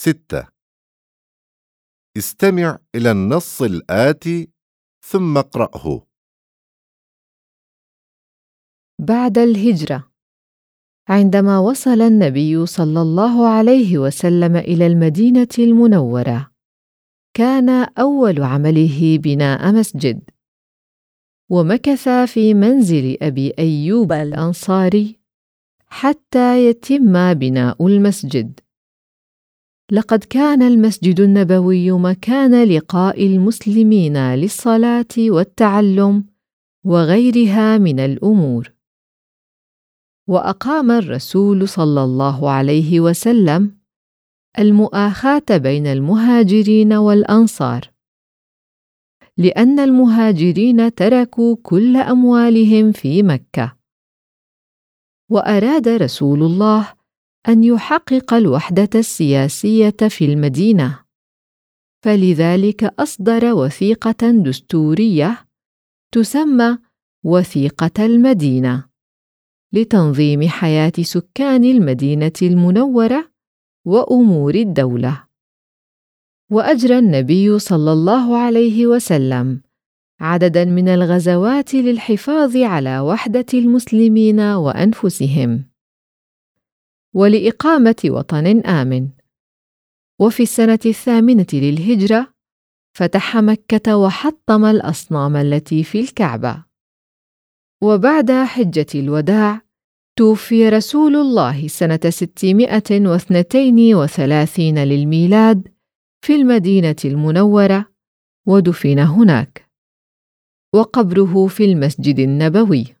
ستة. استمع إلى النص الآتي ثم اقرأه. بعد الهجرة عندما وصل النبي صلى الله عليه وسلم إلى المدينة المنورة كان أول عمله بناء مسجد. ومكث في منزل أبي أيوب الأنصاري حتى يتم بناء المسجد. لقد كان المسجد النبوي مكان لقاء المسلمين للصلاة والتعلم وغيرها من الأمور. وأقام الرسول صلى الله عليه وسلم المؤاخاة بين المهاجرين والأنصار لأن المهاجرين تركوا كل أموالهم في مكة. وأراد رسول الله أن يحقق الوحدة السياسية في المدينة. فلذلك أصدر وثيقة دستورية تسمى وثيقة المدينة لتنظيم حياة سكان المدينة المنورة وأمور الدولة. وأجرى النبي صلى الله عليه وسلم عددا من الغزوات للحفاظ على وحدة المسلمين وأنفسهم. ولإقامة وطن آمن. وفي السنة الثامنة للهجرة فتح مكة وحطم الأصنام التي في الكعبة. وبعد حجة الوداع توفي رسول الله سنة ستمائة واثنتين وثلاثين للميلاد في المدينة المنورة ودفن هناك. وقبره في المسجد النبوي.